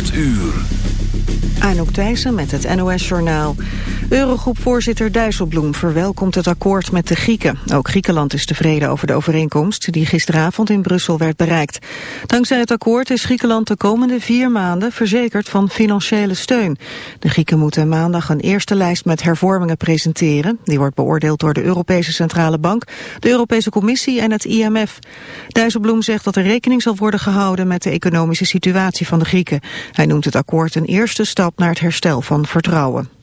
8 uur. Met het NOS-journaal. Eurogroepvoorzitter Dijsselbloem verwelkomt het akkoord met de Grieken. Ook Griekenland is tevreden over de overeenkomst die gisteravond in Brussel werd bereikt. Dankzij het akkoord is Griekenland de komende vier maanden verzekerd van financiële steun. De Grieken moeten maandag een eerste lijst met hervormingen presenteren. Die wordt beoordeeld door de Europese Centrale Bank, de Europese Commissie en het IMF. Dijsselbloem zegt dat er rekening zal worden gehouden met de economische situatie van de Grieken. Hij noemt het akkoord een eerste stap naar het herstel van vertrouwen.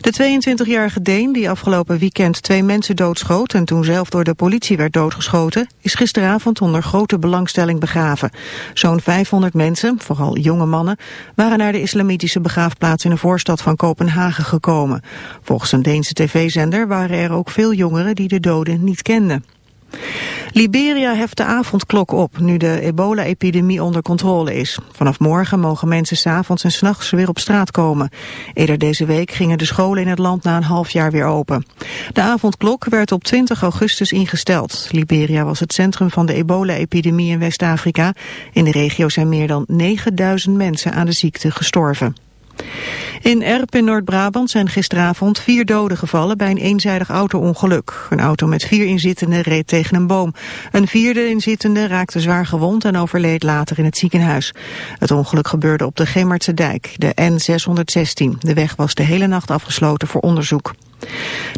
De 22-jarige Deen, die afgelopen weekend twee mensen doodschoot... en toen zelf door de politie werd doodgeschoten... is gisteravond onder grote belangstelling begraven. Zo'n 500 mensen, vooral jonge mannen... waren naar de islamitische begraafplaats in een voorstad van Kopenhagen gekomen. Volgens een Deense tv-zender waren er ook veel jongeren... die de doden niet kenden. Liberia heft de avondklok op nu de ebola-epidemie onder controle is. Vanaf morgen mogen mensen s'avonds en s'nachts weer op straat komen. Eerder deze week gingen de scholen in het land na een half jaar weer open. De avondklok werd op 20 augustus ingesteld. Liberia was het centrum van de ebola-epidemie in West-Afrika. In de regio zijn meer dan 9000 mensen aan de ziekte gestorven. In Erp in Noord-Brabant zijn gisteravond vier doden gevallen bij een eenzijdig auto-ongeluk. Een auto met vier inzittenden reed tegen een boom. Een vierde inzittende raakte zwaar gewond en overleed later in het ziekenhuis. Het ongeluk gebeurde op de Gemmertse dijk, de N616. De weg was de hele nacht afgesloten voor onderzoek.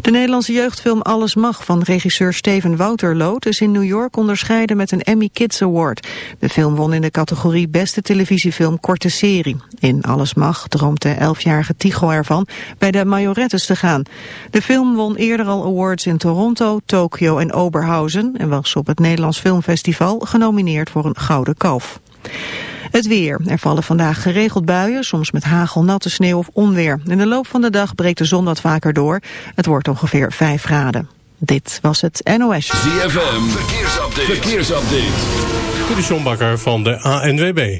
De Nederlandse jeugdfilm Alles Mag van regisseur Steven Wouterloot is in New York onderscheiden met een Emmy Kids Award. De film won in de categorie Beste Televisiefilm Korte Serie. In Alles Mag droomt de elfjarige Tycho ervan bij de Majorettes te gaan. De film won eerder al awards in Toronto, Tokio en Oberhausen en was op het Nederlands Filmfestival genomineerd voor een Gouden Kalf. Het weer. Er vallen vandaag geregeld buien, soms met hagel, natte sneeuw of onweer. In de loop van de dag breekt de zon wat vaker door. Het wordt ongeveer 5 graden. Dit was het NOS. ZFM, verkeersupdate. verkeersupdate. Van de ANWB.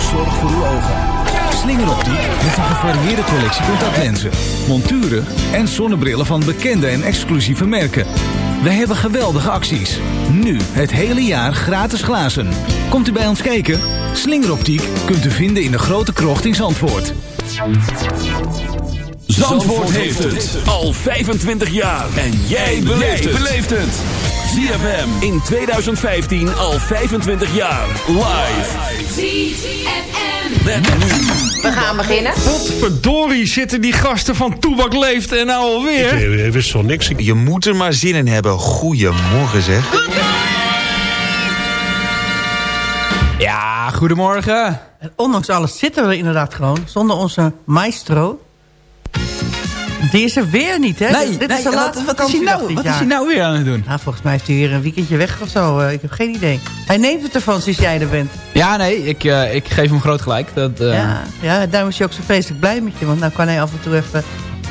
zorg voor uw ogen. Slingeroptiek heeft een gevarieerde collectie contactlenzen, monturen en zonnebrillen van bekende en exclusieve merken. We hebben geweldige acties. Nu het hele jaar gratis glazen. Komt u bij ons kijken? Slingeroptiek kunt u vinden in de grote krocht in Zandvoort. Zandvoort heeft het al 25 jaar. En jij beleeft het. ZFM in 2015 al 25 jaar. Live. ZFM. Met nu. We gaan beginnen. Verdorie zitten die gasten van Toebak Leeft en nou alweer. Ik wist van niks. Je moet er maar zin in hebben. Goedemorgen zeg. Ja, goedemorgen. En ondanks alles zitten we er inderdaad gewoon zonder onze maestro. Die is er weer niet, hè? Nee, Dit nee, is de wat- laatste wat is hij vakantiedag nou- wat is hij nou weer aan het doen? Nou, volgens mij heeft hij weer een weekendje weg of zo. eh, ik heb geen idee. Hij neemt het ervan sinds jij er bent. Ja, nee, ik, eh, ik geef hem groot gelijk. Dat, eh, Ja, ja, daarom is hij ook zo vreselijk blij met je. Want nou kan hij af en toe even en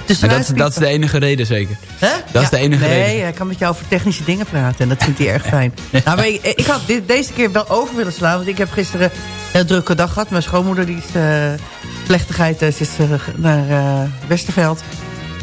tussenuit dat, dat is de enige reden zeker. Hè? dat is de enige nee, reden. hij kan met jou over technische dingen praten. En dat vindt hij erg fijn. nou, maar ik, ik had dit, deze keer wel over willen slaan. Want ik heb gisteren een heel drukke dag gehad. Mijn schoonmoeder die is plechtigheid ze is naar Westerveld.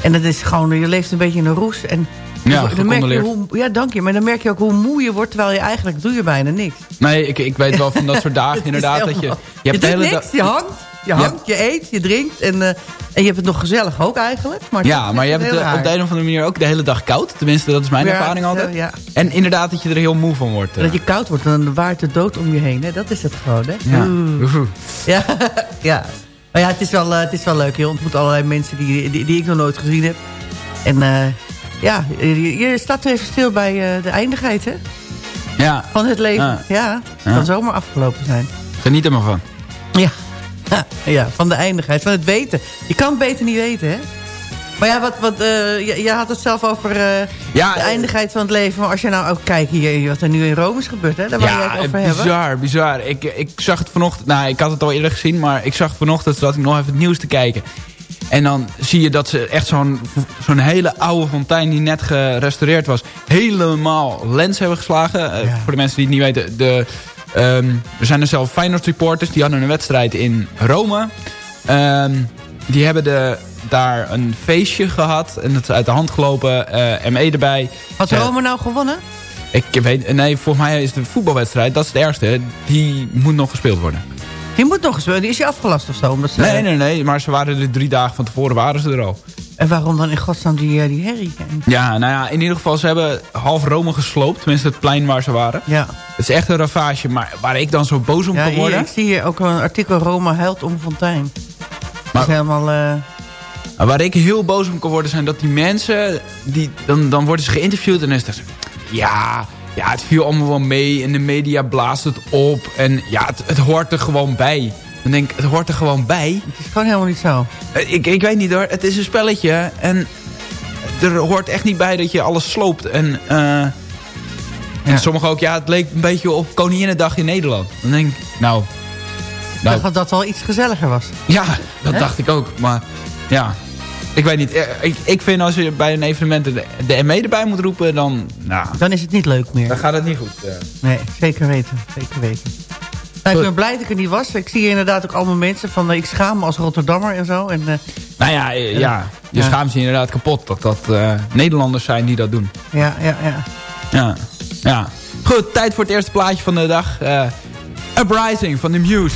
En dat is gewoon, je leeft een beetje in een roes. En Ja, dan merk je hoe, ja, dank je. Maar dan merk je ook hoe moe je wordt. Terwijl je eigenlijk doe je bijna niks. Nee, ik, ik weet wel van dat soort dagen inderdaad. Dat je, je hebt de hele niks, je hangt, je, hangt, je eet, je drinkt. En, eh, en je hebt het nog gezellig ook eigenlijk. Maar Ja, maar je hebt het eh, op de een of andere manier ook de hele dag koud. Tenminste, dat is mijn Ja, ervaring altijd. ja. En inderdaad dat je er heel moe van wordt. eh. Dat je koud wordt, dan waait de dood om je heen. Hè? Dat is het gewoon, hè? Ja. Oeh. Oeh. Ja, ja. Maar ja, het is, wel, eh, het is wel leuk. Je ontmoet allerlei mensen die, die, die ik nog nooit gezien heb. En eh, ja, je, je staat even stil bij eh, de eindigheid, hè? Ja, Van het leven. Ja. Ja, het Ja. kan zomaar afgelopen zijn. geniet er maar van. Ja. ja, van de eindigheid, van het weten. Je kan het beter niet weten, hè? Maar ja, wat, wat, eh, je, je had het zelf over eh, Ja, de eh, eindigheid van het leven. Maar als je nou ook kijkt hier, wat er nu in Rome is gebeurd, hè? Daar wil je het over eh, hebben. bizar, bizar. Ik, ik zag het vanochtend, nou ik had het al eerder gezien, maar ik zag vanochtend dat ik nog even het nieuws te kijken. En dan zie je dat ze echt zo'n zo'n hele oude fontein die net gerestaureerd was, helemaal lens hebben geslagen. Voor de mensen die het niet weten, de, ehm, er zijn er zelf Feyenoord reporters, die hadden een wedstrijd in Rome. Ehm, die hebben de, daar een feestje gehad en het is uit de hand gelopen, eh ME erbij. Had Rome nou gewonnen? ik weet, nee, volgens mij is de voetbalwedstrijd, dat is het ergste, die moet nog gespeeld worden. Die moet nog eens, die is je afgelast of zo? Omdat ze, Nee, nee, nee, maar ze waren er drie dagen van tevoren, waren ze er al. En waarom dan in godsnaam die, eh, die herrie? Ja, nou ja, in ieder geval, ze hebben half Rome gesloopt, tenminste het plein waar ze waren. Ja, Het is echt een ravage, maar waar ik dan zo boos om ja kan worden... ik zie hier ook een artikel Rome huilt om fontein. Dat Maar- is helemaal... eh, waar ik heel boos om kan worden zijn dat die mensen, die, dan, dan worden ze geïnterviewd en dan is het ja, ja, het viel allemaal wel mee en de media blaast het op en ja, het, het hoort er gewoon bij. Dan denk ik, het hoort er gewoon bij. het is gewoon helemaal niet zo. Eh, Ik, ik weet niet hoor, het is een spelletje en er hoort echt niet bij dat je alles sloopt. En, eh en sommigen ook, ja, het leek een beetje op Koninginnedag in Nederland. Dan denk ik, nou, Ik nou dacht dat dat wel iets gezelliger was. ja, dat dacht ik ook. Maar ja, ik weet niet. Eh, Ik, ik vind als je bij een evenement de, de ME erbij moet roepen, dan, nou, Dan is het niet leuk meer. dan gaat het niet goed. eh. Nee, zeker weten. Zeker weten. Nou, ik ben blij dat ik er niet was. Ik zie hier inderdaad ook allemaal mensen van... eh, ik schaam me als Rotterdammer en zo. En, eh, Nou ja, ja, je Ja. schaamt je inderdaad kapot dat dat eh, Nederlanders zijn die dat doen. ja, ja, ja. Ja, ja. Goed, tijd voor het eerste plaatje van de dag. Eh Uprising van The Muse.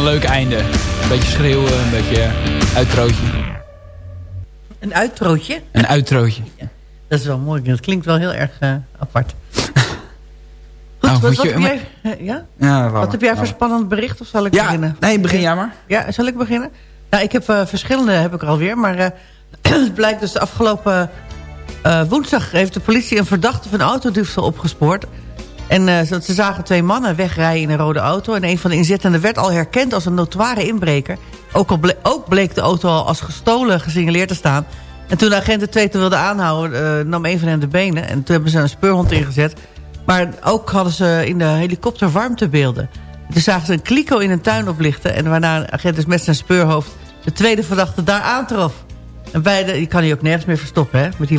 Een leuk einde. Een beetje schreeuwen, een beetje uitrootje. Een uitrootje? Een uitrootje. Dat is wel mooi. Dat klinkt wel heel erg uh, apart. Goed, Nou, wat, je- heb jij, eh, ja? Ja, wat maar, heb jij voor spannend bericht? Of zal ik Ja, beginnen? nee, begin jij maar. Ja, zal ik beginnen? Nou, ik heb eh, verschillende, heb ik er alweer. Maar eh, het blijkt dus de afgelopen eh, woensdag heeft de politie een verdachte van autodiefstal opgespoord. En eh, ze ze zagen twee mannen wegrijden in een rode auto. En een van de inzittenden werd al herkend als een notoire inbreker. Ook, al ble- ook bleek de auto al als gestolen gesignaleerd te staan. En toen de agent de twee te wilden aanhouden, eh, nam een van hen de benen. En toen hebben ze een speurhond ingezet. Maar ook hadden ze in de helikopter warmtebeelden. Toen zagen ze een kliko in een tuin oplichten. En waarna een agent dus met zijn speurhoofd de tweede verdachte daar aantrof. En beide, je kan die ook nergens meer verstoppen, hè, met die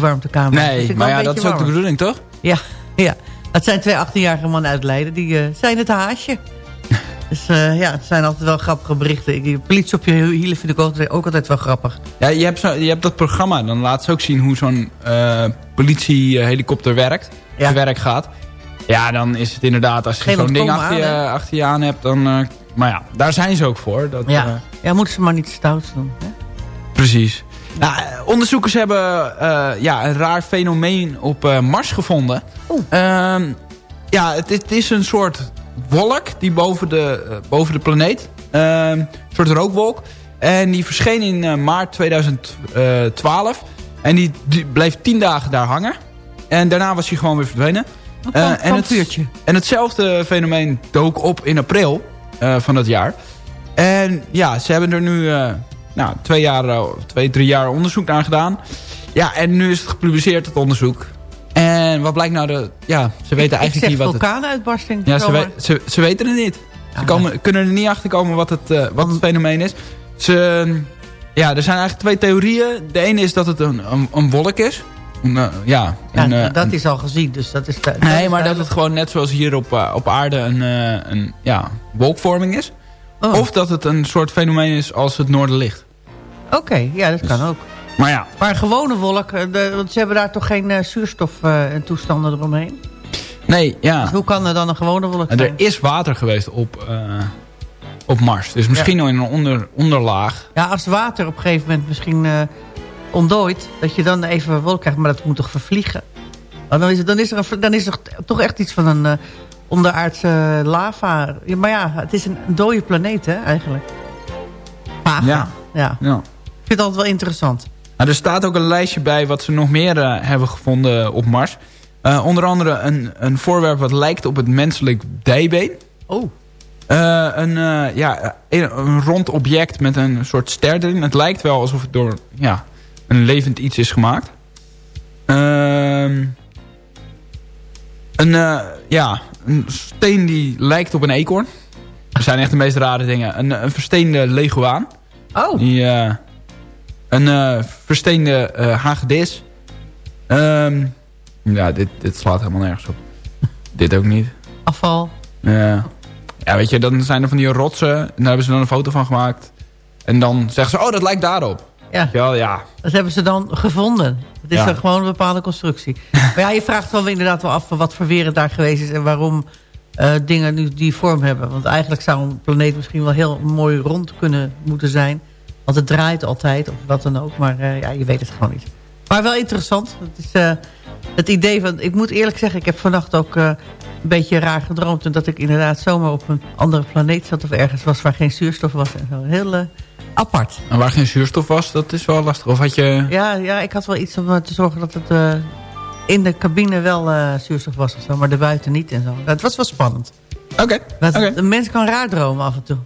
vind Nee, ik maar ja, dat is ook de bedoeling, toch? Ja, ja. Het zijn twee 18-jarige mannen uit Leiden. Die eh, zijn het haasje. dus eh, ja, het zijn altijd wel grappige berichten. Die politie op je hielen vind ik ook, ook altijd wel grappig. Ja, je hebt, zo, je hebt dat programma. Dan laat ze ook zien hoe zo'n eh politiehelikopter werkt. Ja. Te werk gaat. Ja, dan is het inderdaad, als je zo'n ding achter je, aan, hè? achter je aan hebt, dan... maar ja, daar zijn ze ook voor. Dat, Ja, ja moeten ze maar niet stout doen. Hè? precies. Nou, onderzoekers hebben eh, ja, een raar fenomeen op eh, Mars gevonden. Ehm, ja, het, is- het is een soort wolk die boven de, eh, boven de planeet. ehm, een soort rookwolk. En die verscheen in maart 2012. En die, die bleef tien dagen daar hangen. En daarna was hij gewoon weer verdwenen. Een van- en, het, vuurtje. en hetzelfde fenomeen dook op in april van dat jaar. En ja, ze hebben er nu nou, twee, jaar, eh, twee, drie jaar onderzoek naar gedaan. Ja, en nu is het gepubliceerd, het onderzoek. En wat blijkt nou de... Ja, ze weten ik eigenlijk niet wat het... vulkaanuitbarsting. Ja, ze, we- ze, ze weten het niet. Ze komen, kunnen er niet achter komen wat het, eh, wat het fenomeen is. Ze, ja, er zijn eigenlijk twee theorieën. De ene is dat het een, een, een wolk is. Een, eh, ja, Ja, een, dat is al gezien, dus dat is... Nee, maar dat het gewoon net zoals hier op, op aarde een, een ja, wolkvorming is. Oh. Of dat het een soort fenomeen is als het noorderlicht. Oké, ja, dat kan ook. Maar ja, Maar een gewone wolk, eh, de- want ze hebben daar toch geen eh, zuurstof eh, en toestanden eromheen? nee, ja. Dus hoe kan er dan een gewone wolk En zijn? er is water geweest op, op Mars. Dus misschien nog in een onder, onderlaag. Ja, als water op een gegeven moment misschien ontdooit... dat je dan even een wolk krijgt, maar dat moet toch vervliegen? Oh, dan, is het, dan, is er een, dan is er toch echt iets van een onderaardse lava. Ja, maar ja, het is een, dode planeet, hè, eigenlijk. Ja. ja. Ja. Ik vind het altijd wel interessant. Nou, er staat ook een lijstje bij wat ze nog meer eh, hebben gevonden op Mars. Eh, onder andere een, een voorwerp wat lijkt op het menselijk dijbeen. Oh. Eh, een, eh, ja, een, een rond object met een soort ster erin. Het lijkt wel alsof het door ja, een levend iets is gemaakt. Ehm, een, eh, ja, een steen die lijkt op een eekhoorn. Dat zijn echt de meest rare dingen. Een, een versteende leguaan. Oh. Die, eh, een eh, versteende eh, hagedis. Ehm, ja, dit, dit slaat helemaal nergens op. dit ook niet. Afval. Ja. ja, weet je, dan zijn er van die rotsen. En daar hebben ze dan een foto van gemaakt. En dan zeggen ze, oh, dat lijkt daarop. Ja. Ja, ja. Dat hebben ze dan gevonden. Het is Ja. gewoon een bepaalde constructie. maar ja, je vraagt wel inderdaad wel af van wat voor weer het daar geweest is... en waarom eh, dingen nu die vorm hebben. Want eigenlijk zou een planeet misschien wel heel mooi rond kunnen moeten zijn. Want het draait altijd, of wat dan ook. Maar eh, ja, je weet het gewoon niet. Maar wel interessant. Het, is, eh, het idee van... Ik moet eerlijk zeggen, ik heb vannacht ook een beetje raar gedroomd... en dat ik inderdaad zomaar op een andere planeet zat... of ergens was waar geen zuurstof was. En zo. Heel eh, apart. En waar geen zuurstof was, dat is wel lastig. Of had je... Ja, ja, ik had wel iets om eh, te zorgen dat het eh, in de cabine wel eh, zuurstof was of zo, maar de buiten niet en zo. Het was wel spannend. Oké. Een mens kan raar dromen af en toe.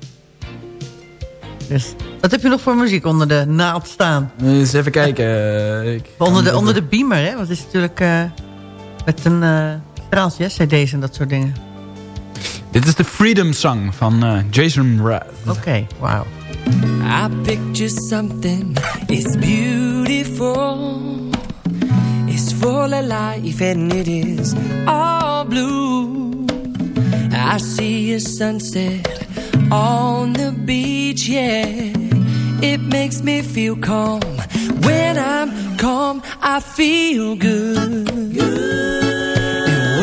Dus, wat heb je nog voor muziek onder de naald staan? Eens even kijken. Ik Onder de, onder de beamer, hè? Want het is natuurlijk eh, met een eh straaltje, hè? cd's en dat soort dingen. Dit is de Freedom Song van eh, Jason Mraz. Oké, wauw. I picture something, it's beautiful. It's full of life and it is all blue. I see a sunset on the beach, yeah. It makes me feel calm. When I'm calm, I feel good. And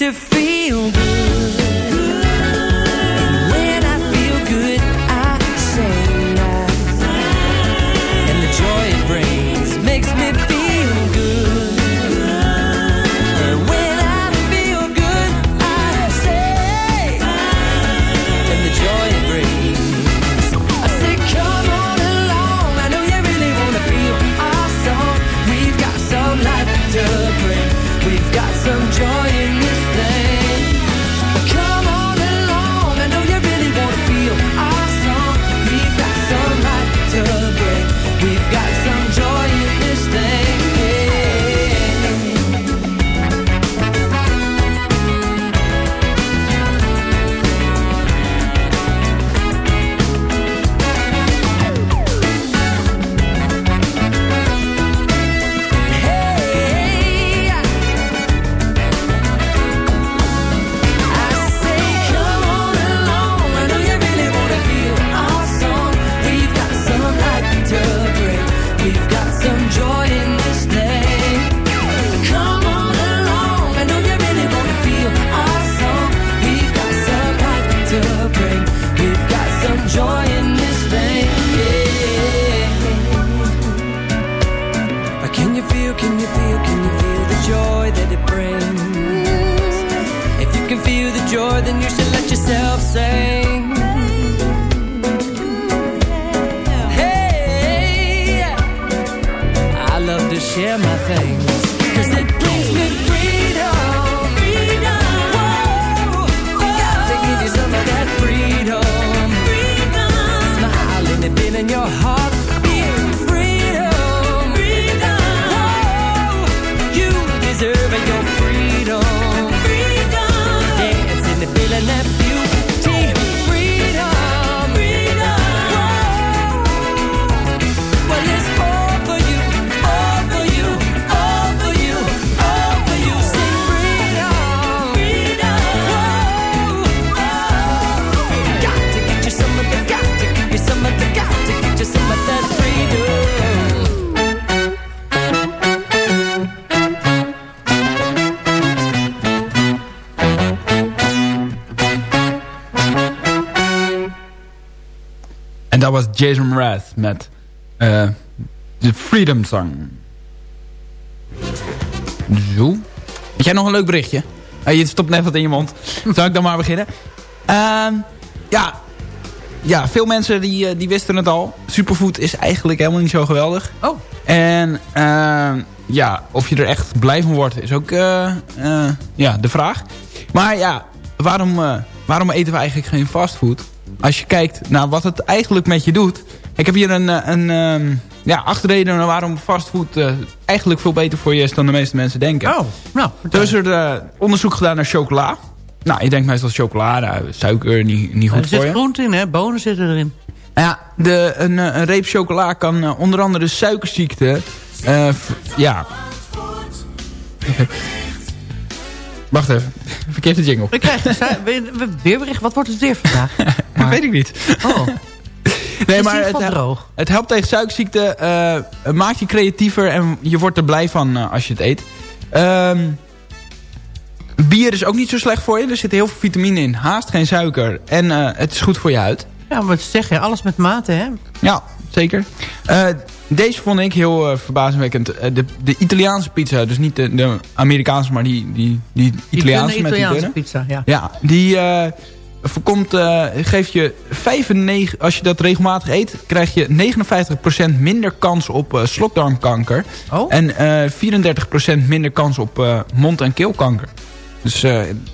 To feel in your was Jason Mraz met eh, de Freedom Song. Zo. Heb jij nog een leuk berichtje? Eh, je stopt net wat in je mond. Zal ik dan maar beginnen? Ehm, ja. ja, veel mensen die, eh, die wisten het al. Superfood is eigenlijk helemaal niet zo geweldig. Oh. En ehm, ja, of je er echt blij van wordt is ook ja, de vraag. Maar ja, waarom, waarom eten we eigenlijk geen fastfood? Als je kijkt naar wat het eigenlijk met je doet. Ik heb hier een, eh, een ehm, ja, acht redenen waarom fastfood eh, eigenlijk veel beter voor je is dan de meeste mensen denken. Oh, nou. Er is er eh, onderzoek gedaan naar chocola. Nou, je denkt meestal chocola, nou, suiker, niet, niet goed er voor zit je. groente in, hè? Bonen zitten erin. Ja, de, een, eh, een reep chocola kan eh, onder andere suikerziekte... eh, ja. Wacht even. Verkeerde jingle. We krijgen weerbericht. Wat wordt het weer vandaag? Dat weet ik niet. Oh. Nee, Is maar het, droog? het helpt tegen suikerziekte. eh, het maakt je creatiever en je wordt er blij van eh, als je het eet. Ehm, bier is ook niet zo slecht voor je. Er zit heel veel vitamine in. Haast geen suiker. En eh, het is goed voor je huid. Ja, maar zeg je, alles met mate, hè? Ja, zeker. Deze vond ik heel eh, verbazingwekkend. Eh, de, de Italiaanse pizza, dus niet de, de Amerikaanse, maar die, die, die Die Italiaanse met die Italiaanse dunne. pizza, ja. Ja, die, eh, voorkomt, geeft je 95, als je dat regelmatig eet, krijg je 59% minder kans op uh, slokdarmkanker. Oh? En eh 34% minder kans op mond- en keelkanker. Dus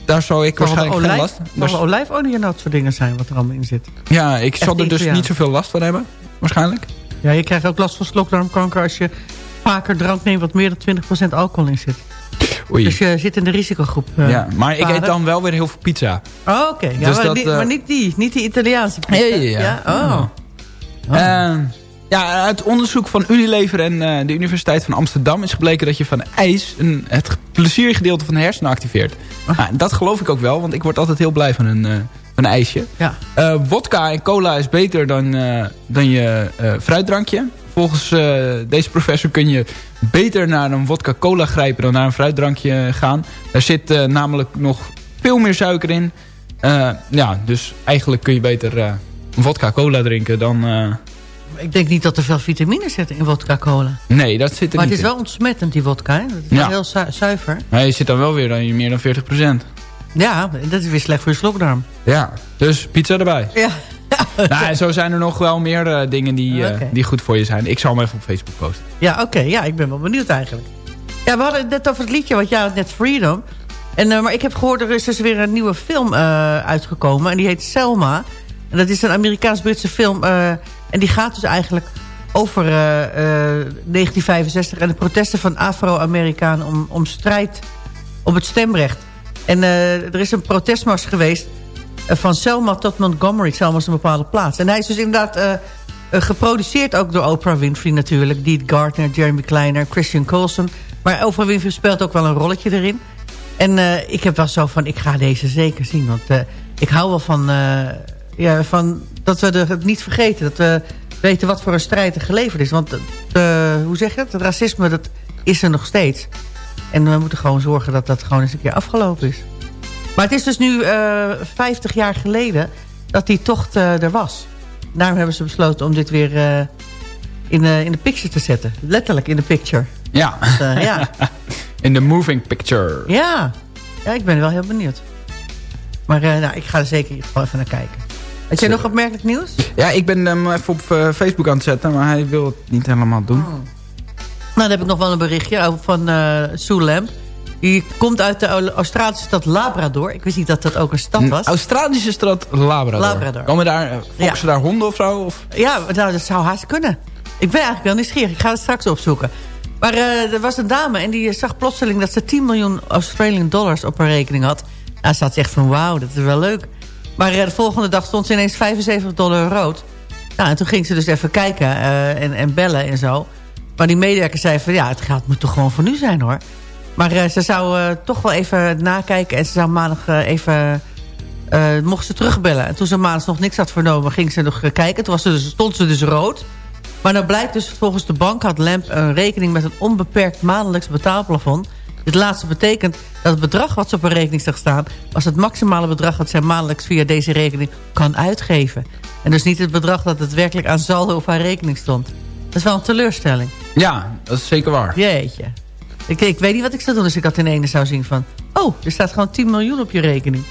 daar zou ik waarschijnlijk geen last Zal wel olijfolie en dat soort dingen zijn wat er allemaal in zit. Ja, ik zal er dus niet zoveel last van hebben. Waarschijnlijk. Ja, je krijgt ook last van slokdarmkanker als je vaker drank neemt wat meer dan 20% alcohol in zit. Oei. Dus je zit in de risicogroep. eh, ja, maar ik eet dan wel weer heel veel pizza. Oh, oké. Ja, Dus maar, eh, maar niet die. Niet die Italiaanse pizza. Ja, ja, ja. Oh. Eh, ja, uit onderzoek van Unilever en eh, de Universiteit van Amsterdam is gebleken dat je van ijs een, het pleziergedeelte van de hersenen activeert. Ah. Nou, dat geloof ik ook wel, want ik word altijd heel blij van een, een ijsje. Ja. Eh, wodka en cola is beter dan, eh, dan je eh, fruitdrankje. Volgens deze professor kun je beter naar een wodka-cola grijpen dan naar een fruitdrankje gaan. Daar zit namelijk nog veel meer suiker in. Ja, dus eigenlijk kun je beter een wodka-cola drinken dan... Ik denk niet dat er veel vitamine zitten in vodka cola. Nee, dat zit er Maar het niet is wel ontsmettend, die vodka. Hè? Dat is Ja. wel heel zu- zuiver. Nee, je zit dan wel weer dan je meer dan 40%. Ja, dat is weer slecht voor je slokdarm. Ja, dus pizza erbij. Ja. nou, en zo zijn er nog wel meer eh, dingen die, eh, die goed voor je zijn. Ik zal hem even op Facebook posten. Ja, oké. Ja, ik ben wel benieuwd eigenlijk. Ja, we hadden het net over het liedje wat jij had net Freedom. En, eh, maar ik heb gehoord, er is dus weer een nieuwe film uitgekomen. En die heet Selma. En dat is een Amerikaans-Britse film. en die gaat dus eigenlijk over eh, eh, 1965... en de protesten van Afro-Amerikanen om, om strijd op het stemrecht. En eh, er is een protestmars geweest eh, van Selma tot Montgomery. Selma is een bepaalde plaats. En hij is dus inderdaad eh, geproduceerd ook door Oprah Winfrey natuurlijk. Deed Gardner, Jeremy Kleiner, Christian Coulson. Maar Oprah Winfrey speelt ook wel een rolletje erin. En ik heb wel zo van, ik ga deze zeker zien. Want ik hou wel van, ja, van dat we het niet vergeten. Dat we weten wat voor een strijd er geleverd is. Want hoe zeg je het? Het racisme, dat is er nog steeds. En we moeten gewoon zorgen dat dat gewoon eens een keer afgelopen is. Maar het is dus nu eh 50 jaar geleden dat die tocht eh, er was. Daarom hebben ze besloten om dit weer eh, in, de in de picture te zetten. Letterlijk in de picture. Ja. Dus, ja. In de moving picture. Ja. ja, ik ben wel heel benieuwd. Maar nou, ik ga er zeker even naar kijken. Had jij nog opmerkelijk nieuws? Ja, ik ben hem even op Facebook aan het zetten, maar hij wil het niet helemaal doen. Nou, dan heb ik nog wel een berichtje van eh Sue Lamb. Die komt uit de Australische stad Labrador. Ik wist niet dat dat ook een stad was. Een Australische stad Labrador. Labrador. Komen daar, eh, Ja. ze daar honden of zo? Of? Ja, nou, dat zou haast kunnen. Ik ben eigenlijk wel nieuwsgierig. Ik ga het straks opzoeken. Maar eh, er was een dame en die zag plotseling dat ze 10 miljoen Australian dollars op haar rekening had. Nou, ze had echt van wauw, dat is wel leuk. Maar eh, de volgende dag stond ze ineens 75 dollar rood. Nou, en toen ging ze dus even kijken eh, en, en bellen en zo. Maar die medewerker zei van ja, het geld moet toch gewoon voor nu zijn hoor. Maar eh, ze zou eh, toch wel even nakijken en ze zou maandag eh, even... mocht ze terugbellen. En toen ze maandag nog niks had vernomen, ging ze nog kijken. Toen was ze dus, stond ze dus rood. Maar nou blijkt dus, volgens de bank had Lamp een rekening met een onbeperkt maandelijks betaalplafond. Dit laatste betekent dat het bedrag wat ze op haar rekening zag staan... was het maximale bedrag dat zij maandelijks via deze rekening kan uitgeven. En dus niet het bedrag dat het werkelijk aan saldo op haar rekening stond. Dat is wel een teleurstelling. Ja, dat is zeker waar. Jeetje. Ik, ik weet niet wat ik zou doen als ik dat in ene zou zien van... oh, er staat gewoon 10 miljoen op je rekening.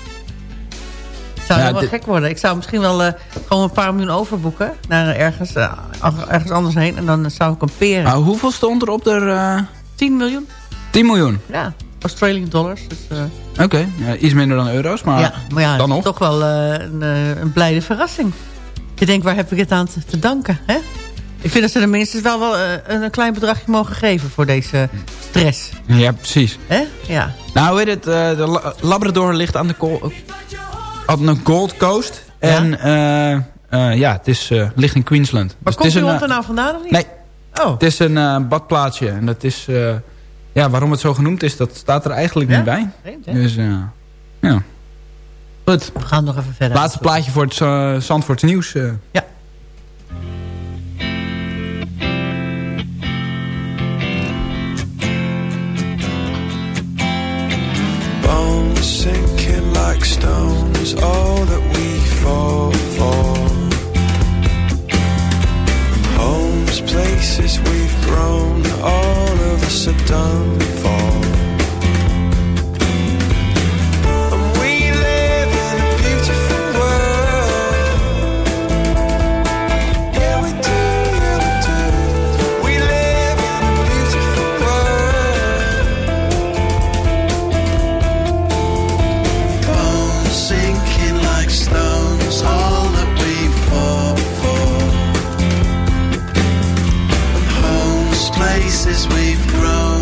Zou Ja, wel gek worden. Ik zou misschien wel eh, gewoon een paar miljoen overboeken... naar ergens, eh, ergens anders heen en dan zou ik kamperen. Maar hoeveel stond er op de... eh 10 miljoen? 10 miljoen? Ja, Australian dollars. Dus, Oké, ja, iets minder dan euro's, maar, ja, maar ja, dan nog. toch wel een, een blijde verrassing. Je denkt, waar heb ik het aan te, te danken? Hè? Ik vind dat ze er minstens wel, wel eh, een, een klein bedragje mogen geven voor deze stress. Ja, precies. Hè? Ja. Nou, hoe heet het? eh, de La- Labrador ligt aan de, aan de Gold Coast. En eh, ja, het is, ligt in Queensland. Maar Dus het komt die hond er nou vandaan of niet? Nee. Oh. Het is een badplaatsje. En dat is... ja, waarom het zo genoemd is, dat staat er eigenlijk Ja? niet bij. Vreemd, hè? Dus ja. Goed. We gaan nog even verder. Laatste plaatje voor het Zandvoorts nieuws. Ja. Like stones, all that we fall for. Homes, places we've grown, all of us are done for. places we've grown.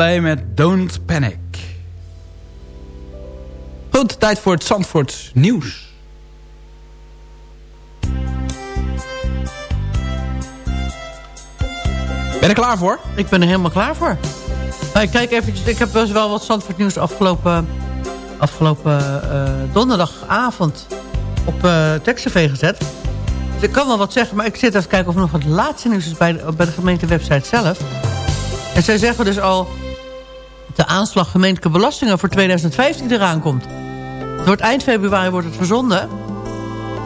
Met Don't Panic. Goed, tijd voor het Zandvoorts nieuws. Ben je klaar voor? Ik ben er helemaal klaar voor. Ik kijk eventjes, ik heb dus wel wat Zandvoort nieuws afgelopen, afgelopen eh, donderdagavond op uh, gezet. Dus ik kan wel wat zeggen, maar ik zit even kijken of er nog wat laatste nieuws is bij bij de gemeentewebsite zelf. En zij zeggen dus al de aanslag gemeentelijke belastingen voor 2015 eraan komt. Het wordt eind februari wordt het verzonden.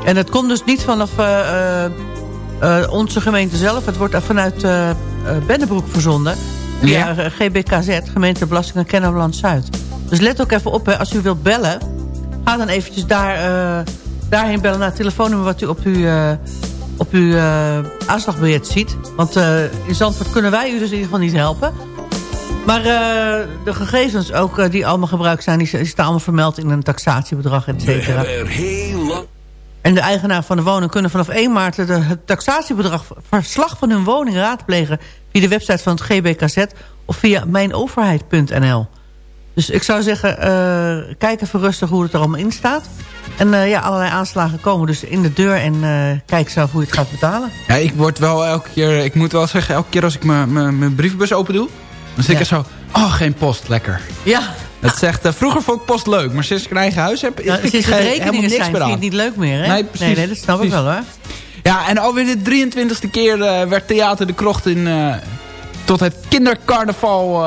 En het komt dus niet vanaf uh, uh, onze gemeente zelf. Het wordt vanuit uh, Bennebroek verzonden. Ja. GBKZ, gemeente Belastingen Kennemerland Zuid. Dus let ook even op, hè, als u wilt bellen... ga dan eventjes daar, daarheen bellen naar het telefoonnummer... wat u op uw, op uw aanslagbiljet ziet. Want in Zandvoort kunnen wij u dus in ieder geval niet helpen. Maar de gegevens ook die allemaal gebruikt zijn... die, staan allemaal vermeld in een taxatiebedrag, et cetera. We hebben er heel lang... En de eigenaar van de woning kunnen vanaf 1 maart de, het taxatiebedrag verslag van hun woning raadplegen via de website van het GBKZ of via mijnoverheid.nl. Dus ik zou zeggen, uh, kijk even rustig hoe het er allemaal in staat. En uh, ja, allerlei aanslagen komen dus in de deur en uh, kijk zelf hoe je het gaat betalen. Ja, ik word wel elke keer, ik moet wel zeggen, elke keer als ik mijn brievenbus open doe, dan zit ik er zo, oh geen post, lekker. Ja. Het zegt, uh, vroeger vond ik post leuk, maar sinds ik een eigen huis heb, ja, vind ik helemaal niks meer vind je het niet leuk meer, hè? Nee, precies. Nee, nee dat snap precies. ik wel, hoor. Ja, en alweer de 23e keer uh, werd Theater de Krocht in, uh, tot het kindercarnaval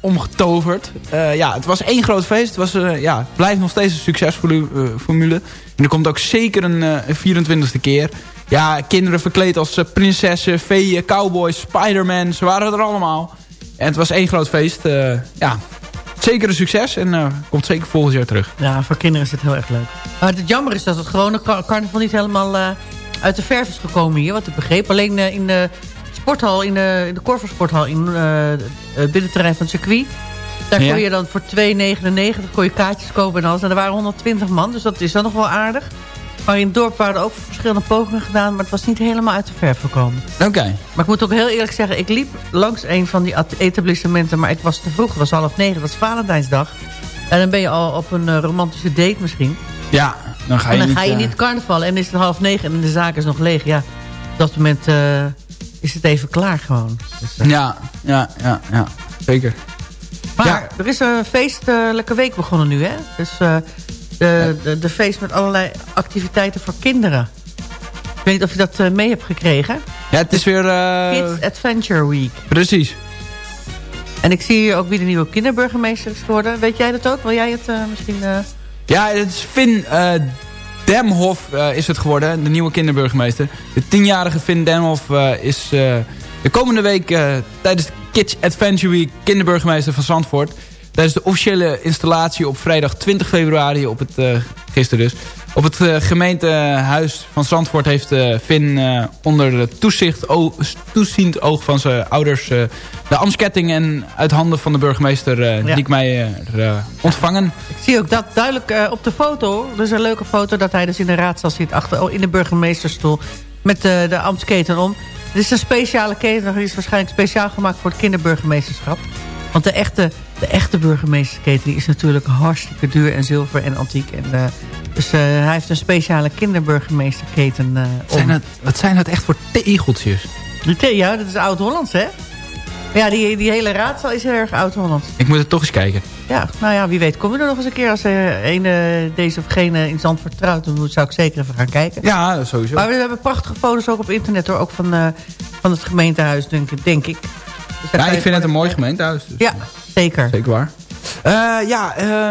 omgetoverd. ja, het was één groot feest. Het was, ja, blijft nog steeds een succesformule. En er komt ook zeker een, een 24e keer. Ja, kinderen verkleed als prinsessen, feeën, cowboys, Spider-Man. Ze waren er allemaal. En het was één groot feest. ja, zeker een succes en uh, komt zeker volgend jaar terug. Ja, voor kinderen is het heel erg leuk. Maar het jammer is dat het gewone carnaval niet helemaal uh, uit de verf is gekomen hier. Wat ik begreep. Alleen uh, in de sporthal, in de, in de Korversporthal, in het binnenterrein van het circuit. Daar ja. kon je dan voor 2,99 kon je kaartjes kopen en alles. En er waren 120 man, dus dat is dan nog wel aardig. Maar in het dorp waren er ook verschillende pogingen gedaan... maar het was niet helemaal uit de verf gekomen. Oké. Okay. Maar ik moet ook heel eerlijk zeggen... ik liep langs een van die etablissementen... maar ik was te vroeg, het was half negen, het was Valentijnsdag. En dan ben je al op een uh, romantische date misschien. Ja, dan ga je En dan niet, ga je niet carnaval en is het half negen... en de zaak is nog leeg. Ja, op dat moment uh, is het even klaar gewoon. Dus, uh, ja, ja, ja, ja, zeker. Maar ja. er is een feestelijke week begonnen nu, hè? Dus... De, de, de, feest met allerlei activiteiten voor kinderen. Ik weet niet of je dat uh, mee hebt gekregen. Ja, het is weer... Uh... Kids Adventure Week. Precies. En ik zie hier ook wie de nieuwe kinderburgemeester is geworden. Weet jij dat ook? Wil jij het uh, misschien... Ja, het is Finn Demhoff is het geworden. De nieuwe kinderburgemeester. De tienjarige Finn Demhoff is de komende week tijdens de Kids Adventure Week kinderburgemeester van Zandvoort. Tijdens de officiële installatie op vrijdag 20 februari, op het, uh, gisteren dus... op het uh, gemeentehuis van Zandvoort heeft uh, Finn uh, onder de toezicht, toeziend oog van zijn ouders... de amsketting en uit handen van de burgemeester ja. Niek Meijer ontvangen. Ik zie ook dat duidelijk op de foto. Er is een leuke foto dat hij dus in de raadzaal zit, achter, oh, in de burgemeesterstoel... met de amsketen om. Het is een speciale keten, die is waarschijnlijk speciaal gemaakt voor het kinderburgemeesterschap. Want de echte, de echte burgemeestersketen die is natuurlijk hartstikke duur en zilver en antiek. En, uh, dus uh, hij heeft een speciale kinderburgemeesterketen uh, zijn dat, Wat zijn dat echt voor tegeltjes? Ja, dat is oud-Hollands hè? Ja, die, die hele raadzaal is heel erg oud-Hollands. Ik moet het toch eens kijken. Ja, nou ja, wie weet kom je er nog eens een keer als een, deze of gene in Zandvoort trouwt. Dan zou ik zeker even gaan kijken. Ja, sowieso. Maar we hebben prachtige foto's ook op internet hoor. Ook van, van het gemeentehuis, denk, denk ik. Dus ja, ik vind het een mooi gemeentehuis. Dus ja, zeker. Zeker waar. Uh, ja, uh,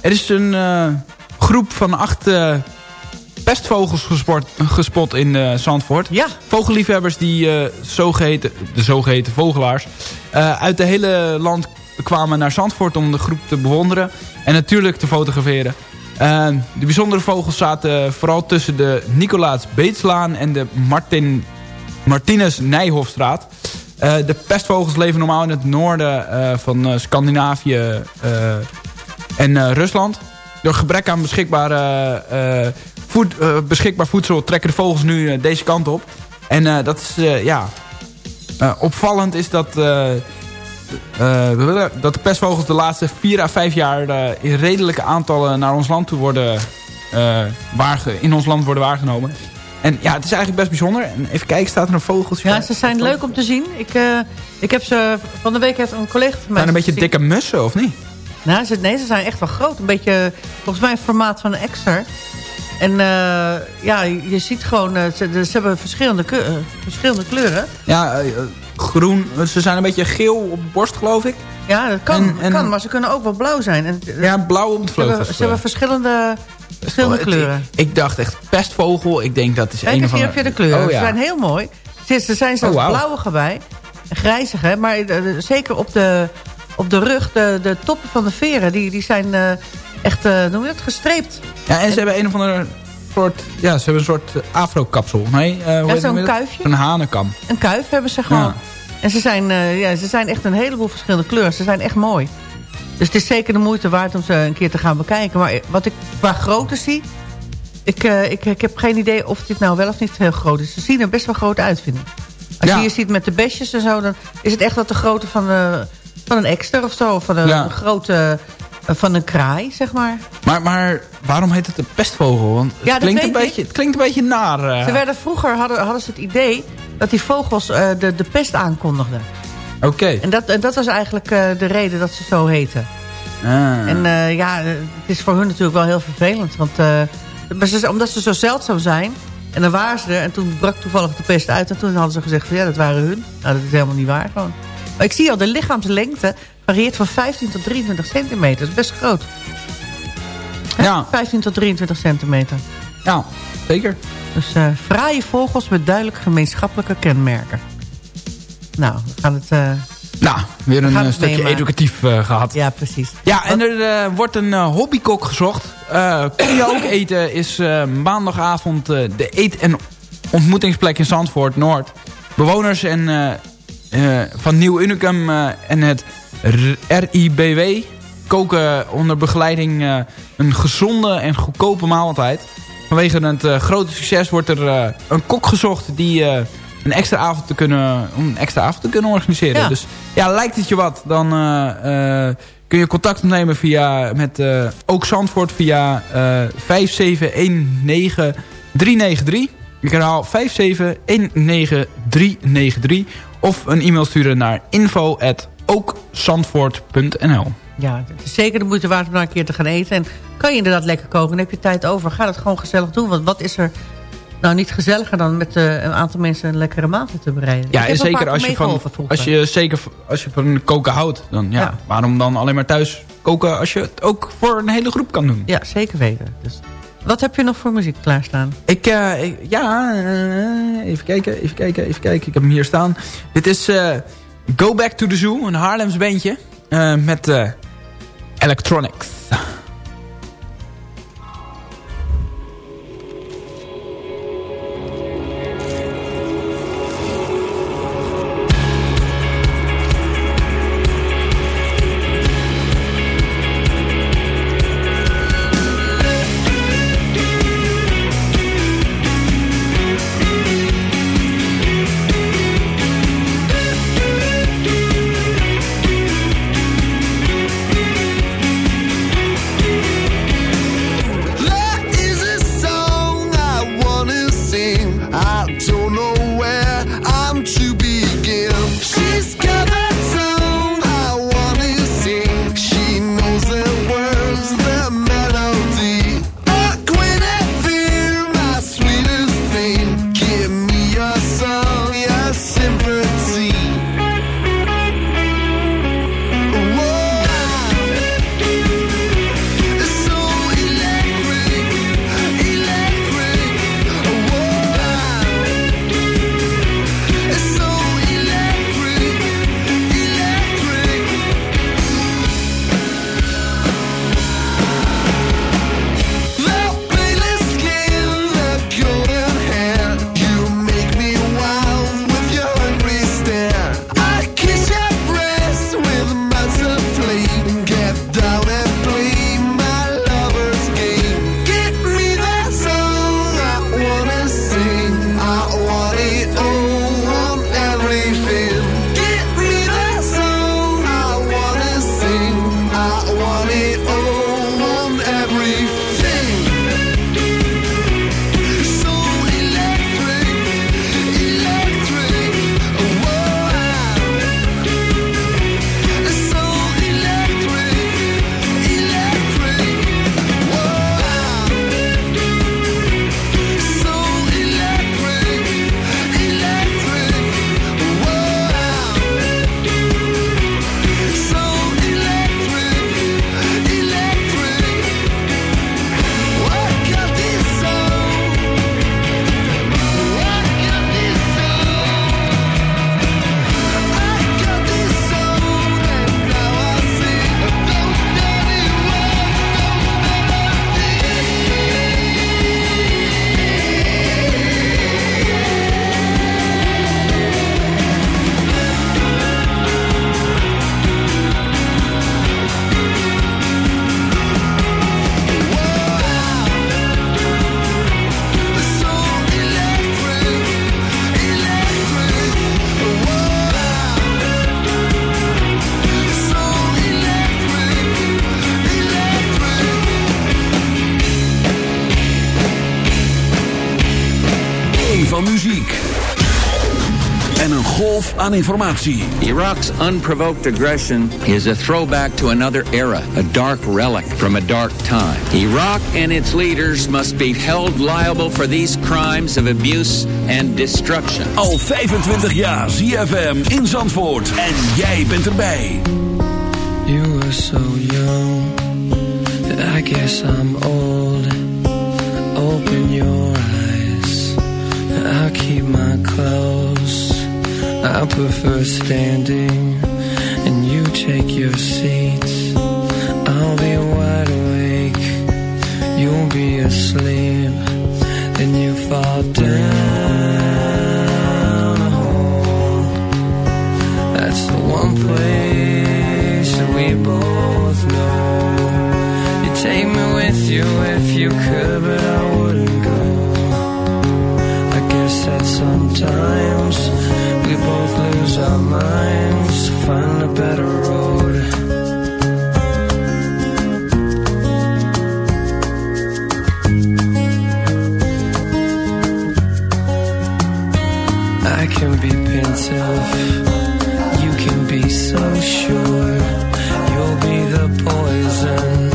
er is een uh, groep van acht pestvogels gesport, gespot in Zandvoort. Ja. Vogelliefhebbers die zogeheten, de zogeheten vogelaars uit de hele land kwamen naar Zandvoort om de groep te bewonderen. En natuurlijk te fotograferen. de bijzondere vogels zaten vooral tussen de Nicolaas Beetslaan en de Martin, Martinus Nijhofstraat. Uh, de pestvogels leven normaal in het noorden uh, van uh, Scandinavië en Rusland. Door gebrek aan beschikbare, voed, beschikbaar voedsel trekken de vogels nu deze kant op. En eh, dat is, eh, ja... eh, opvallend is dat... eh, eh, dat de pestvogels de laatste vier à vijf jaar... eh, in redelijke aantallen naar ons land toe worden... eh, waarge- in ons land worden waargenomen. En ja, het is eigenlijk best bijzonder. En even kijken, staat er een vogeltje? Ja, ze zijn leuk om te zien. Ik, eh, ik heb ze... Van de week heeft een collega van mij... Zijn een beetje dikke mussen, of niet? Nou, ze, nee, ze zijn echt wel groot. Een beetje, volgens mij, het formaat van een extra. En eh, ja, je ziet gewoon... eh, ze, ze hebben verschillende, verschillende kleuren. Ja, groen. Ze zijn een beetje geel op de borst, geloof ik. Ja, dat kan, En- en- kan maar ze kunnen ook wel blauw zijn. En, Ja, blauw op de ze, hebben, vleugels. ze hebben verschillende, verschillende kleuren. Ik, ik dacht echt pestvogel. Ik denk dat is Kijk een of hier andere... heb je de kleuren. Oh, Ze ja. zijn heel mooi. Ze, ze zijn zelfs Oh, wauw. blauwige bij. Grijzige, maar eh, zeker op de, op de rug, de, de toppen van de veren, die, die zijn eh, echt, eh noem je dat, gestreept. Ja, en ze hebben een of andere soort... Ja, ze hebben een soort eh, afro-kapsel. Nee, eh, heet zo'n kuifje. Een hanenkam. Een kuif hebben ze gewoon. Ja. En ze zijn, eh, ja, ze zijn echt een heleboel verschillende kleuren. Ze zijn echt mooi. Dus het is zeker de moeite waard om ze een keer te gaan bekijken. Maar wat ik qua grootte zie... Ik, eh, ik, ik heb geen idee of dit nou wel of niet heel groot is. Ze zien er best wel groot uit, vind ik. Als Ja. je hier ziet met de besjes en zo... dan is het echt wat de grootte van, eh, van een ekster of zo. Of van een, Ja. een grote... eh, van een kraai, zeg maar. Maar, maar waarom heet het een pestvogel? Want het, Ja, klinkt, een beetje, het klinkt een beetje naar. Ze werden, vroeger hadden, hadden ze het idee dat die vogels de, de pest aankondigden. Oké. En dat, en dat was eigenlijk eh, de reden dat ze zo heten. Ah. En eh, ja, eh, het is voor hun natuurlijk wel heel vervelend. Want, maar ze- omdat ze zo zeldzaam zijn. En dan waren ze er. En toen brak toevallig de pest uit. En toen hadden ze gezegd van ja, dat waren hun. Nou, dat is helemaal niet waar gewoon. Maar ik zie al, de lichaamslengte varieert van 15 tot 23 centimeter. Dat is best groot. Hè? Ja. 15 tot 23 centimeter. Ja, zeker. Dus eh fraaie vogels met duidelijk gemeenschappelijke kenmerken. Nou, we gaan het... eh, Nou, weer We een eh, stukje meemaken. educatief eh, gehad. ja, precies. Ja, en er wordt een hobbykok gezocht. Kun je ook eten is maandagavond de eet- en ontmoetingsplek in Zandvoort Noord. Bewoners en, van Nieuw Unicum en het RIBW koken onder begeleiding een gezonde en goedkope maaltijd. Vanwege het grote succes wordt er een kok gezocht die een extra avond te kunnen, om een extra avond te kunnen organiseren. Ja. Dus ja, lijkt het je wat, dan eh, eh, kun je contact opnemen via, met eh, ook Zandvoort via eh 5719393. Ik herhaal 5719393 of een e-mail sturen naar info@ookzandvoort.nl. Ja, het is zeker de moeite waard om daar een keer te gaan eten. En kan je inderdaad lekker koken en heb je tijd over, ga dat gewoon gezellig doen. Want wat is er nou niet gezelliger dan met eh, een aantal mensen een lekkere maaltijd te bereiden? Ja, en zeker als je, van, als je zeker als je van koken houdt, dan ja, Ja. waarom dan alleen maar thuis koken als je het ook voor een hele groep kan doen? Ja, zeker weten. Dus, wat heb je nog voor muziek klaarstaan? Ik, eh, ik- ja, eh, even kijken, even kijken, even kijken. Ik heb hem hier staan. Dit is eh, Go Back to the Zoo, een Haarlems bandje eh, met eh, Electronics. Aan informatie. Iraq's unprovoked aggression is a throwback to another era, a dark relic from a dark time. Iraq and its leaders must be held liable for these crimes of abuse and destruction. Al 25 jaar ZFM in Zandvoort en jij bent erbij. You were so young I guess I'm old. Open your eyes. I'll keep my clothes. I prefer standing, and you take your seats. I'll be wide awake. You'll be asleep. Then you fall down a hole. That's the one place that we both know. You take me with you if you could, but I wouldn't go. I guess that sometimes our minds, find a better road. I can be pensive, you can be so sure. You'll be the poison,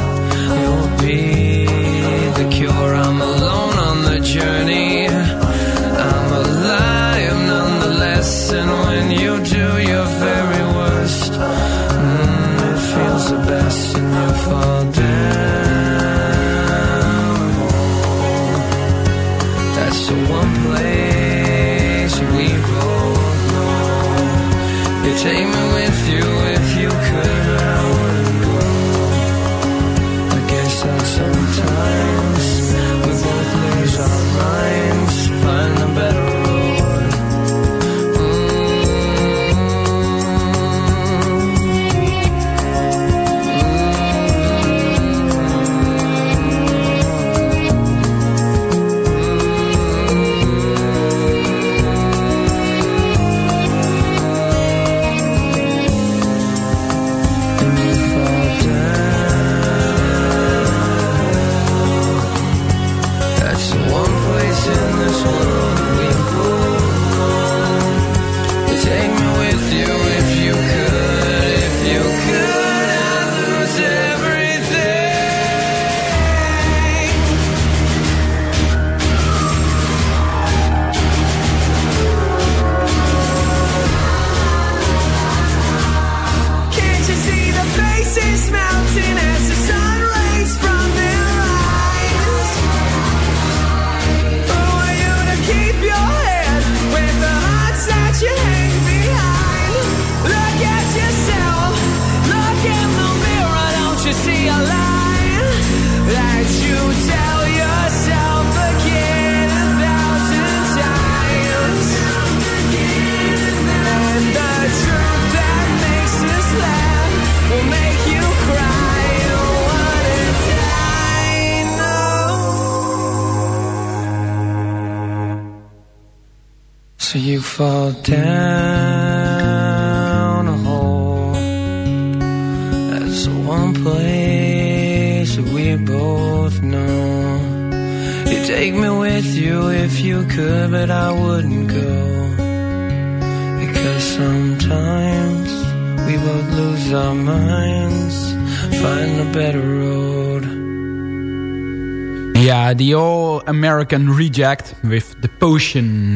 American Reject with The Potion.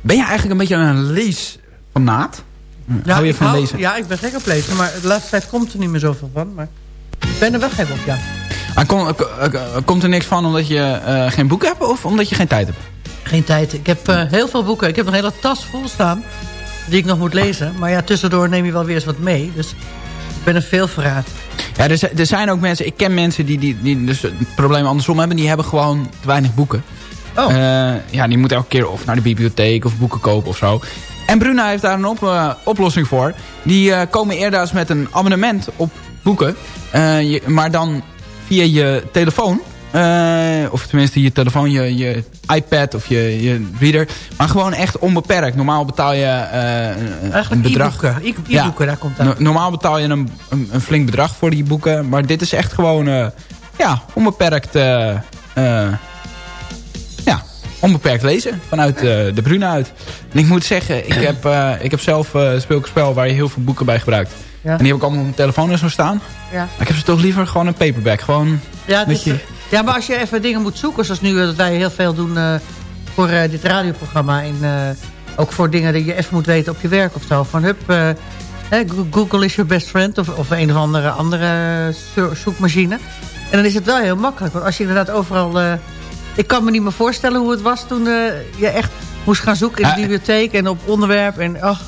ben je eigenlijk een beetje een leesfanaat? Hou je van hou- lezen? Ja, ik ben gek op lezen, maar de laatste tijd komt er niet meer zoveel van. Maar ik ben er wel gek op, ja. Ah, kom- eh, eh, komt er niks van omdat je eh, geen boek hebt of omdat je geen tijd hebt? Geen tijd. Ik heb eh, heel veel boeken. Ik heb nog een hele tas vol staan die ik nog moet lezen. Maar ja, tussendoor neem je wel weer eens wat mee. Dus ben er veel verraad. Ja, er, er zijn ook mensen, ik ken mensen die, die, die dus het probleem andersom hebben. Die hebben gewoon te weinig boeken. Oh. Eh, ja, die moeten elke keer of naar de bibliotheek of boeken kopen of zo. En Bruna heeft daar een op, eh, oplossing voor. Die eh, komen eerder eens met een abonnement op boeken. Je, maar dan via je telefoon. Eh, of tenminste je telefoon, je, je iPad of je, je reader. Maar gewoon echt onbeperkt. Normaal betaal je een Eigenlijk bedrag. e-boeken. E- Ja. Daar komt dat. No- normaal betaal je een, een, een flink bedrag voor die boeken. Maar dit is echt gewoon eh, ja, onbeperkt. ja, onbeperkt lezen. Vanuit de Bruna uit. En ik moet zeggen, ik heb, ik heb zelf uh, spel waar je heel veel boeken bij gebruikt. Ja. En die heb ik allemaal op mijn telefoon en zo staan. Ja. Maar ik heb ze toch liever gewoon een paperback. Gewoon, Ja, het weet is- je, ja, maar als je even dingen moet zoeken, zoals nu dat wij heel veel doen eh, voor eh, dit radioprogramma. En eh, ook voor dingen die je even moet weten op je werk of zo. Van hup, eh, Google is your best friend of, of een of andere, andere zo- zoekmachine. En dan is het wel heel makkelijk. Want als je inderdaad overal... eh, ik kan me niet meer voorstellen hoe het was toen eh, je echt moest gaan zoeken in de bibliotheek en op onderwerp. En, ach,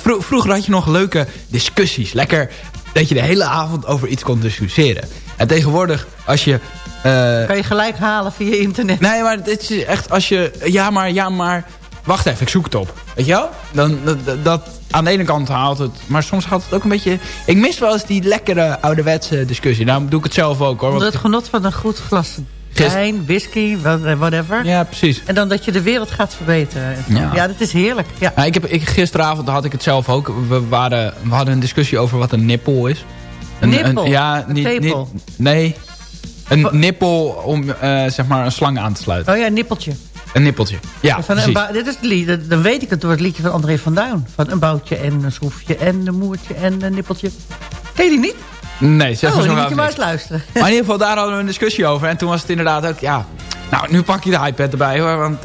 vro- vroeger had je nog leuke discussies. Lekker dat je de hele avond over iets kon discussiëren. En tegenwoordig, als je... eh, kan je gelijk halen via internet. Nee, maar dit is echt als je... Ja, maar, ja, maar... Wacht even, ik zoek het op. Weet je wel? Dan, dat, aan de ene kant haalt het... Maar soms haalt het ook een beetje... Ik mis wel eens die lekkere ouderwetse discussie. Nou doe ik het zelf ook hoor. Want- het genot van een goed glas wijn, whisky, wat- whatever. Ja, precies. En dan dat je de wereld gaat verbeteren. Ja. Ja, dat is heerlijk. Ja. Nou, ik heb, ik, gisteravond had ik het zelf ook. We, waren, we hadden een discussie over wat een nippel is. Een, Nippel? Een, ja, niet, nee. Een nippel om eh, zeg maar een slang aan te sluiten. Oh ja, een nippeltje. Een nippeltje. Ja, van een dit is het lied, dan weet ik het door het liedje van André van Duin. Van een boutje en een schroefje en een moertje en een nippeltje. Ken je die niet? Nee, zeg oh, maar zo moet je maar eens luisteren. Maar in ieder geval, daar hadden we een discussie over. En toen was het inderdaad ook, ja... Nou, nu pak je de iPad erbij hoor, want...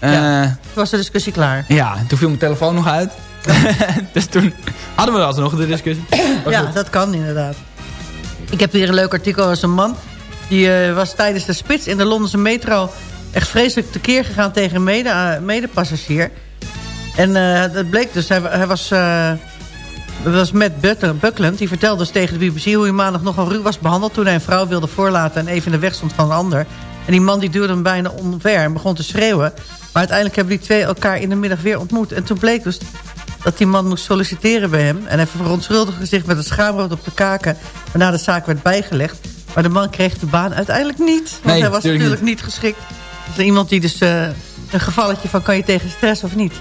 Ja. Toen was de discussie klaar. ja, en toen viel mijn telefoon nog uit. dus toen hadden we alsnog de discussie. Ja, dat kan inderdaad. Ik heb weer een leuk artikel als een man. Die eh, was tijdens de spits in de Londense metro... echt vreselijk tekeer gegaan tegen een mede, eh, medepassagier. En eh, dat bleek dus, hij, hij was... was Matt Butter- Buckland. Die vertelde dus tegen de BBC hoe hij maandag nogal ruw was behandeld... toen hij een vrouw wilde voorlaten en even in de weg stond van een ander. En die man die duwde hem bijna omver en begon te schreeuwen. Maar uiteindelijk hebben die twee elkaar in de middag weer ontmoet. En toen bleek dus dat die man moest solliciteren bij hem. En hij verontschuldigde zich met een schaamrood op de kaken... waarna de zaak werd bijgelegd. Maar de man kreeg de baan uiteindelijk niet. Want Nee, hij was natuurlijk niet, geschikt. Dus iemand die dus eh, een gevalletje van... kan je tegen stress of niet?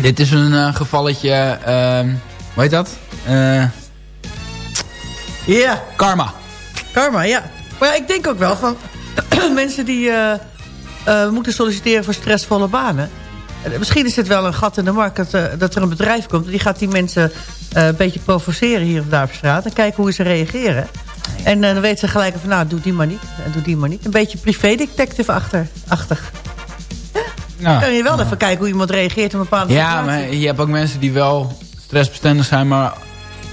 Dit is een eh, gevalletje... ehm hoe heet dat? Eh, Ja. karma. Karma, ja. Maar ja, ik denk ook wel van... mensen die moeten solliciteren voor stressvolle banen... Eh, Misschien is het wel een gat in de markt dat, eh, dat er een bedrijf komt... die gaat die mensen eh, een beetje provoceren hier of daar op straat... en kijken hoe ze reageren. En dan weten ze gelijk van, nou, doe die maar niet. En doe die maar niet. Een beetje privé-detective-achtig. Ja. kan je wel even kijken hoe iemand reageert in een bepaalde Ja, situatie. maar je hebt ook mensen die wel stressbestendig zijn... maar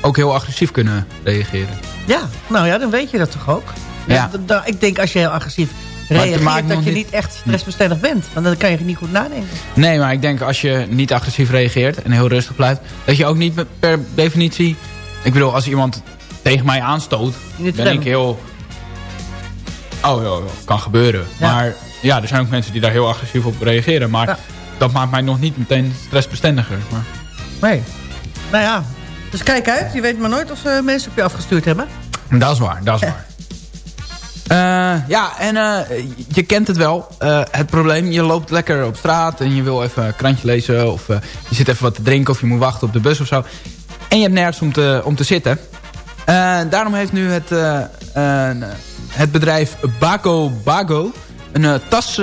ook heel agressief kunnen reageren. Ja, nou ja, dan weet je dat toch ook. Ja. Dus, ik denk als je heel agressief reageert... maakt dat je niet- echt stressbestendig bent. Want dan kan je niet goed nadenken. Nee, maar ik denk als je niet agressief reageert en heel rustig blijft... dat je ook niet per definitie... Ik bedoel, als iemand tegen mij aanstoot... Ben ik heel... Oh, ja, ja, kan gebeuren. Ja. Maar ja, er zijn ook mensen die daar heel agressief op reageren. Maar Ja. dat maakt mij nog niet meteen stressbestendiger. Maar... Nee. Nou ja, dus kijk uit. Je weet maar nooit of ze mensen op je afgestuurd hebben. Dat is waar, dat is waar. Eh, ja, en eh, je kent het wel. Eh, het probleem, je loopt lekker op straat en je wil even een krantje lezen. Of je zit even wat te drinken of je moet wachten op de bus of zo. En je hebt nergens om te, om te zitten. Daarom heeft nu het, het bedrijf Bago Bago een tas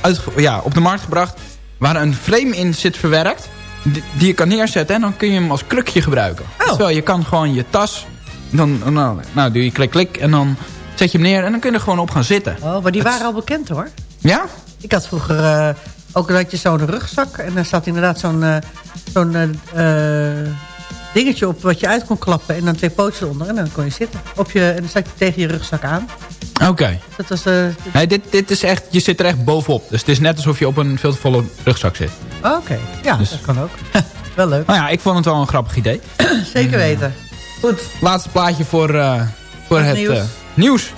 uitge- ja, op de markt gebracht. Waar een frame in zit verwerkt. Die, die je kan neerzetten en dan kun je hem als krukje gebruiken. Terwijl je kan gewoon je tas... Dan, nou, nou doe je klik klik en dan zet je hem neer en dan kun je er gewoon op gaan zitten. Oh, maar die waren al bekend hoor. Ja? Ik had vroeger eh, ook dat je zo'n rugzak... en daar zat inderdaad zo'n eh, zo'n eh, dingetje op wat je uit kon klappen... en dan twee pootjes eronder en dan kon je zitten. Op je, en dan zat je tegen je rugzak aan. Oké. Dat was... Nee, dit, dit is echt, je zit er echt bovenop. Dus het is net alsof je op een veel te volle rugzak zit. Oké, ja, Dus- dat kan ook. wel leuk. Nou ja, ik vond het wel een grappig idee. Zeker weten. Goed. Laatste plaatje voor, eh, voor Het het, nieuws. eh, nieuws.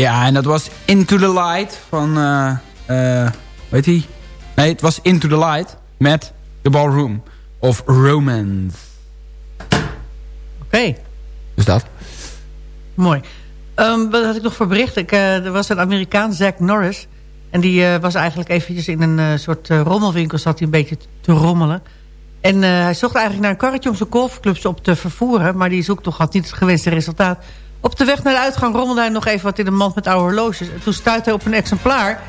Ja, en dat was Into the Light van... eh eh weet hij? Nee, het was Into the Light met The Ballroom of Romance. Oké. Dus dat. Mooi. Ehm, wat had ik nog voor bericht? Ik, eh, er was een Amerikaan, Zack Norris. En die eh, was eigenlijk eventjes in een eh, soort eh, rommelwinkel... zat hij een beetje te rommelen. En eh, hij zocht eigenlijk naar een karretje om zijn golfclubs op te vervoeren. Maar die zoektocht had niet het gewenste resultaat. Op de weg naar de uitgang rommelde hij nog even wat in een mand met oude horloges. En toen stuitte hij op een exemplaar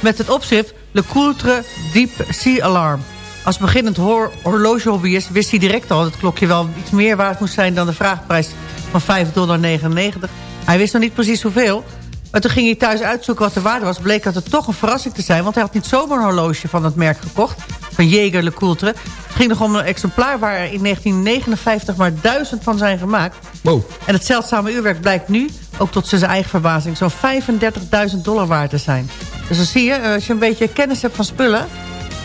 met het opschrift... Le Coultre Deep Sea Alarm. Als beginnend hor horlogehobbyist wist hij direct al... dat het klokje wel iets meer waard moest zijn dan de vraagprijs van 5,99 dollar. Hij wist nog niet precies hoeveel... Maar toen ging hij thuis uitzoeken wat de waarde was. Bleek dat het toch een verrassing te zijn. Want hij had niet zomaar een horloge van het merk gekocht. Van Jaeger LeCoultre. Het ging nog om een exemplaar waar er in 1959 maar duizend van zijn gemaakt. Wow. En het zeldzame uurwerk blijkt nu, ook tot zijn eigen verbazing... zo'n 35.000 dollar waard te zijn. Dus dan zie je, eh, als je een beetje kennis hebt van spullen...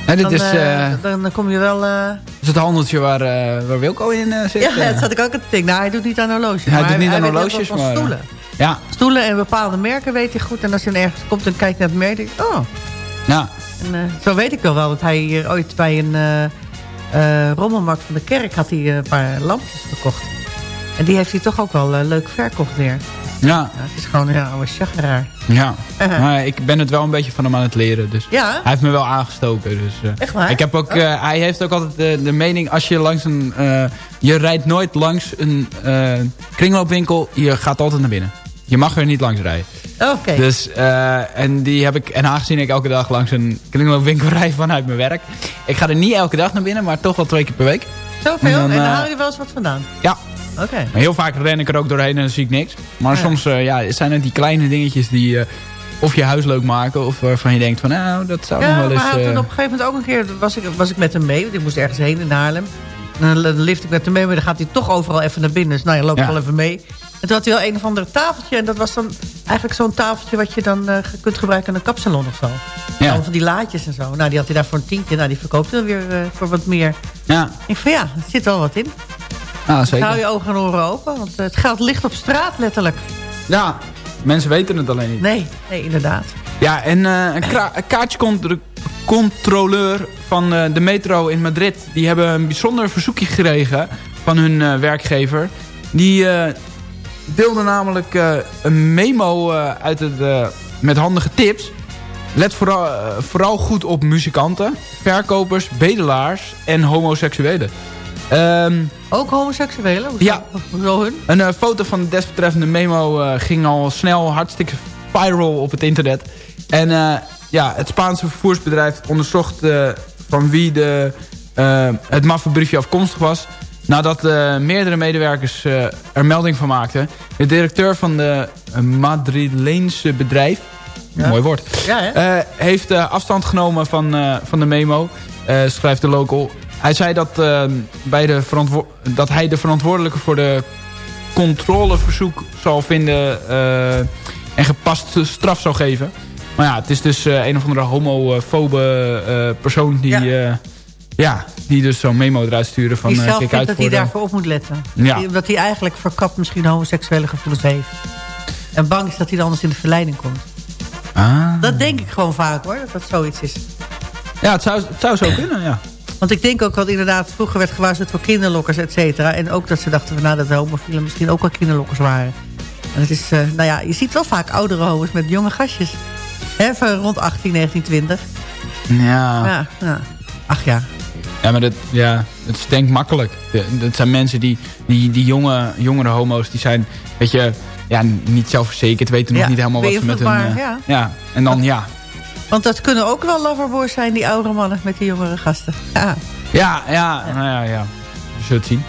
En dit dan, is, eh, eh, dan, dan kom je wel... is het handeltje waar, eh, waar Wilco in zit. ja, dat zat ik ook aan te denken. Nou, hij doet niet aan horloges. Hij doet niet aan weet heel horloges, maar, stoelen. Ja, Stoelen en bepaalde merken weet hij goed. En als hij dan ergens komt en kijkt naar het merk, denk ik, oh. ja. En, eh, zo weet ik wel wel, dat hij hier ooit bij een eh, rommelmarkt van de kerk had hij een paar lampjes gekocht. En die heeft hij toch ook wel leuk verkocht weer. Ja. Ja, het is gewoon ja, oude chageraar. Ja, maar ik ben het wel een beetje van hem aan het leren. Dus Ja? hij heeft me wel aangestoken. Dus, Echt waar? Ik heb ook, eh, hij heeft ook altijd de, de mening, als je langs een... je rijdt nooit langs een kringloopwinkel, je gaat altijd naar binnen. Je mag er niet langs rijden. Oké. Dus, eh, en die heb ik, en aangezien ik elke dag langs een kringloopwinkel rijd vanuit mijn werk. Ik ga er niet elke dag naar binnen, maar toch wel twee keer per week. Zoveel? en En dan, dan, eh, haal je wel eens wat vandaan? Ja, Oké. maar heel vaak ren ik er ook doorheen en dan zie ik niks. Maar Ja. soms eh, ja, zijn het die kleine dingetjes die of je huis leuk maken... of waarvan je denkt van nou, dat zou nog Ja, wel maar eens... hij had toen op een gegeven moment ook een keer... was ik, was ik met hem mee, want ik moest ergens heen in Haarlem. En dan lift ik met hem mee, maar dan gaat hij toch overal even naar binnen. Dus nou, je loopt Ja. wel even mee. En toen had hij wel een of ander tafeltje. En dat was dan eigenlijk zo'n tafeltje... wat je dan eh, kunt gebruiken in een kapsalon of zo. Ja. Al van die laadjes en zo. Nou, die had hij daar voor een tientje. Nou, die verkoopt hij dan weer eh, voor wat meer. ja, Ik van ja, er zit wel wat in. Hou zeker. je ogen en oren open, want eh, het geld ligt op straat letterlijk. Ja, mensen weten het alleen niet. Nee, nee, inderdaad. Ja, en een, een kaartjescontroleur van de metro in Madrid... die hebben een bijzonder verzoekje gekregen van hun werkgever. Die deelde namelijk eh, een memo eh, uit het, eh, met handige tips. Let vooral, vooral goed op muzikanten, verkopers, bedelaars en homoseksuelen. Ehm, Ook homoseksuelen? Hoezo, Ja. Hoezo hun? een foto van de desbetreffende memo ging al snel hartstikke viral op het internet. En ja, het Spaanse vervoersbedrijf onderzocht van wie de, het maffe afkomstig was. Nadat eh, meerdere medewerkers eh, er melding van maakten. De directeur van de eh, Madrileense bedrijf, Ja. mooi woord, Ja, hè? eh, heeft afstand genomen van, van de memo, schrijft de local. Hij zei dat, bij de dat hij de verantwoordelijke voor de controleverzoek zal vinden en gepast straf zou geven. Maar ja, het is dus een of andere homofobe persoon die, Ja. Ja. die dus zo'n memo eruit sturen van die eh, zelf kijk uit dat hij daarvoor op moet letten. Ja. Dat hij eigenlijk verkapt misschien homoseksuele gevoelens heeft. En bang is dat hij dan anders in de verleiding komt. Ah. Dat denk ik gewoon vaak hoor, dat dat zoiets is. Ja, het zou, het zou zo kunnen, ja. Want ik denk ook dat inderdaad vroeger werd gewaarschuwd voor kinderlokkers, et cetera. En ook dat ze dachten van, nou, dat de homofielen misschien ook wel kinderlokkers waren. En het is, eh, nou ja, je ziet wel vaak oudere homo's met jonge gastjes. Hè, van rond 18, 19, 20. Ja, Ja, ja. Ach ja. Ja maar dat, ja, het is denk makkelijk. Dat zijn mensen die, die, die jonge, jongere homo's, die zijn, weet je, ja, niet zelfverzekerd, weten nog Ja, niet helemaal wat ze met hun... eh, ja. ja, en dan ja. Want dat kunnen ook wel loverboys zijn, die oudere mannen met die jongere gasten. Ja. Ja, ja, nou ja, ja. Het zien.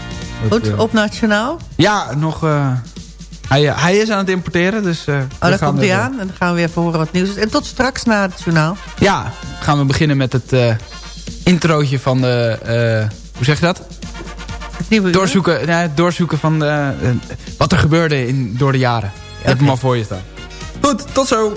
Dat, Goed, eh, op nationaal. Ja, nog... eh, hij, hij is aan het importeren, dus... Oh, daar gaan komt hij aan. En dan gaan we weer even horen wat nieuws is. En tot straks na het journaal. Ja, gaan we beginnen met het introotje van de... eh, hoe zeg je dat? Doorzoeken, nee, het doorzoeken van de, eh, wat er gebeurde in, door de jaren. Je hebt hem al voor je staan. Goed, tot zo.